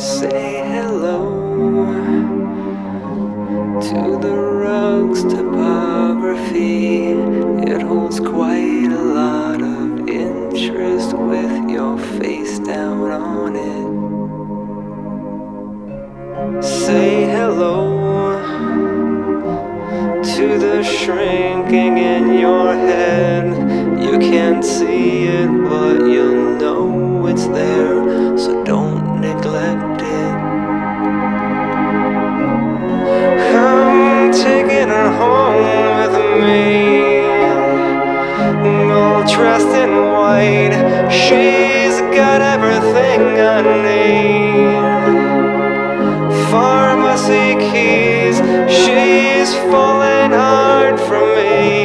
Say hello to the rug's topography. It holds quite a lot of interest with your face down on it. Say hello to the shrinking in your head. You can't see it, but dressed in white. She's got everything I need. Pharmacy keys, she's falling hard for me.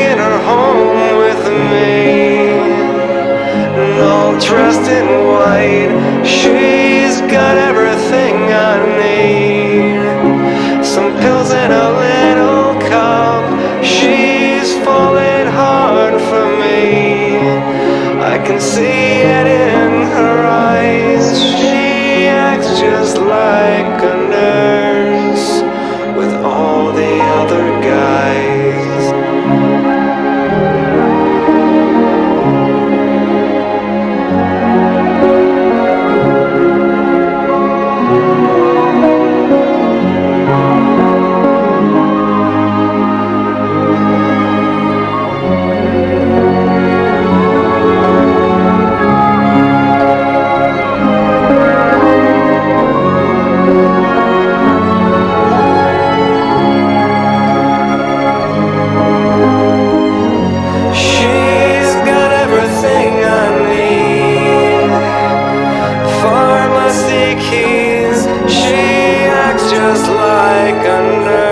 Taking her home with me, all dressed in white. She's got everything I need. Some pills in a little cup. She's falling hard for me. I can see it in her eyes. She acts just like a nurse with all the other guys. Keys. She acts just like a nurse.